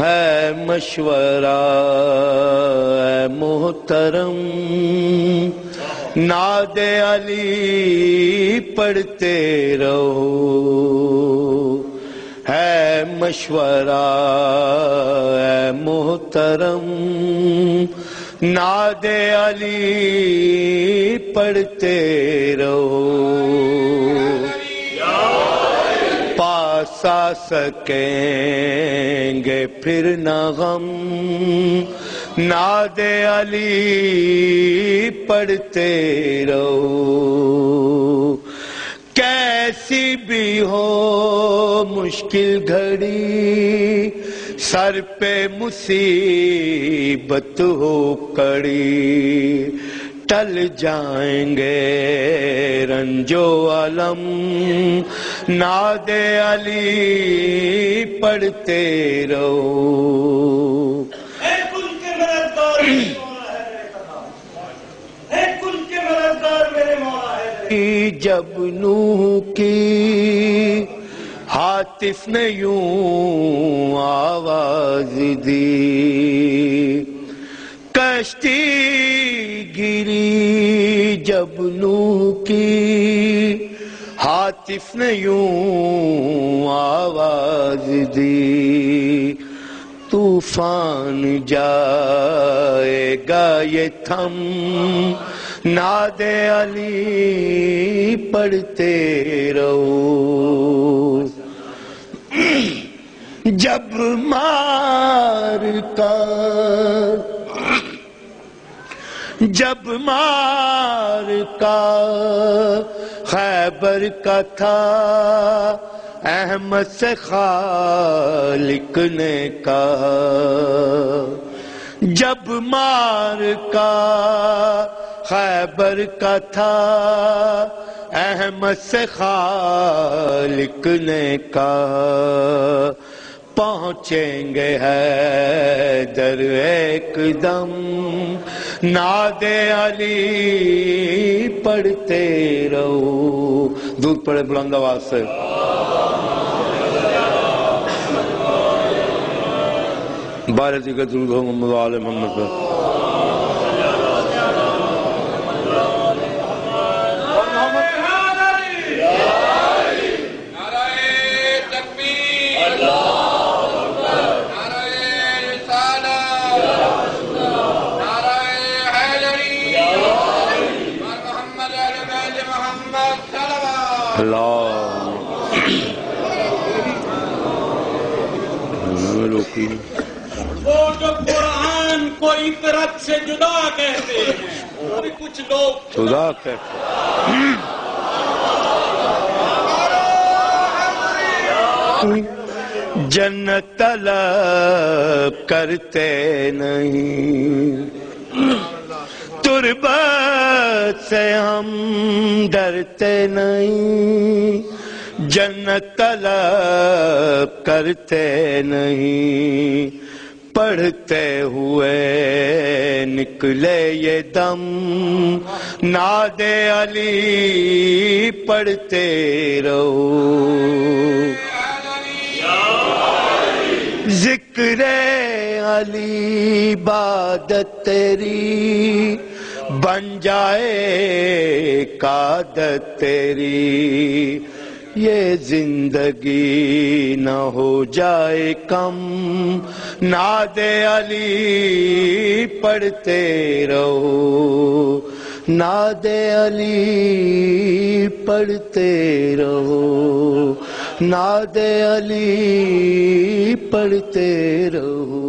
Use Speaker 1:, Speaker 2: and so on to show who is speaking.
Speaker 1: ہے مشورہ ہے محترم ناد علی پڑھتے رہو۔ ہے مشورہ محترم ناد علی پڑھتے رہو۔ سکیں گے پھر نہ غم۔ ناد علی پڑھتے رہو۔ کیسی بھی ہو مشکل گھڑی، سر پہ مصیبت ہو کڑی۔ ٹل جائیں گے رنجو علم۔ ناد علی پڑھتے رہو۔ جب نوح کی حاطف نے یوں آواز دی۔ کشتی گری جب نوح کی حاطف نے یوں آواز دی، طوفان جائے گا یہ تھم۔ ناد علی پڑھتے رہو۔ جب مار کا جب مار کا خیبر کا تھا، احمد سے خالق نے کہا، جب مار کا خیبر کا تھا، احمد سے خالق نے کہا پہنچیں گے ہے در ایک دم ناد علی پڑھتے رہو۔ دودھ پڑے بلند آواز سے۔ بارہ جگہ درود ہو محمد و آل محمد
Speaker 2: وہ جو قرآن کو عبرت سے جدا کہتے ہیں کچھ لوگ
Speaker 1: خدا کہتے جنت طلب کرتے نہیں۔ تربت سے ہم ڈرتے نہیں، جنت طلب کرتے نہیں۔ پڑھتے ہوئے نکلے یہ دم ناد علی پڑھتے رہو۔ ذکر علی عبادت تیری بن جائے قادت تیری، یہ زندگی نہ ہو جائے کم۔ ناد علی پڑھتے رہو، ناد علی پڑھتے رہو، ناد علی پڑھتے رہو۔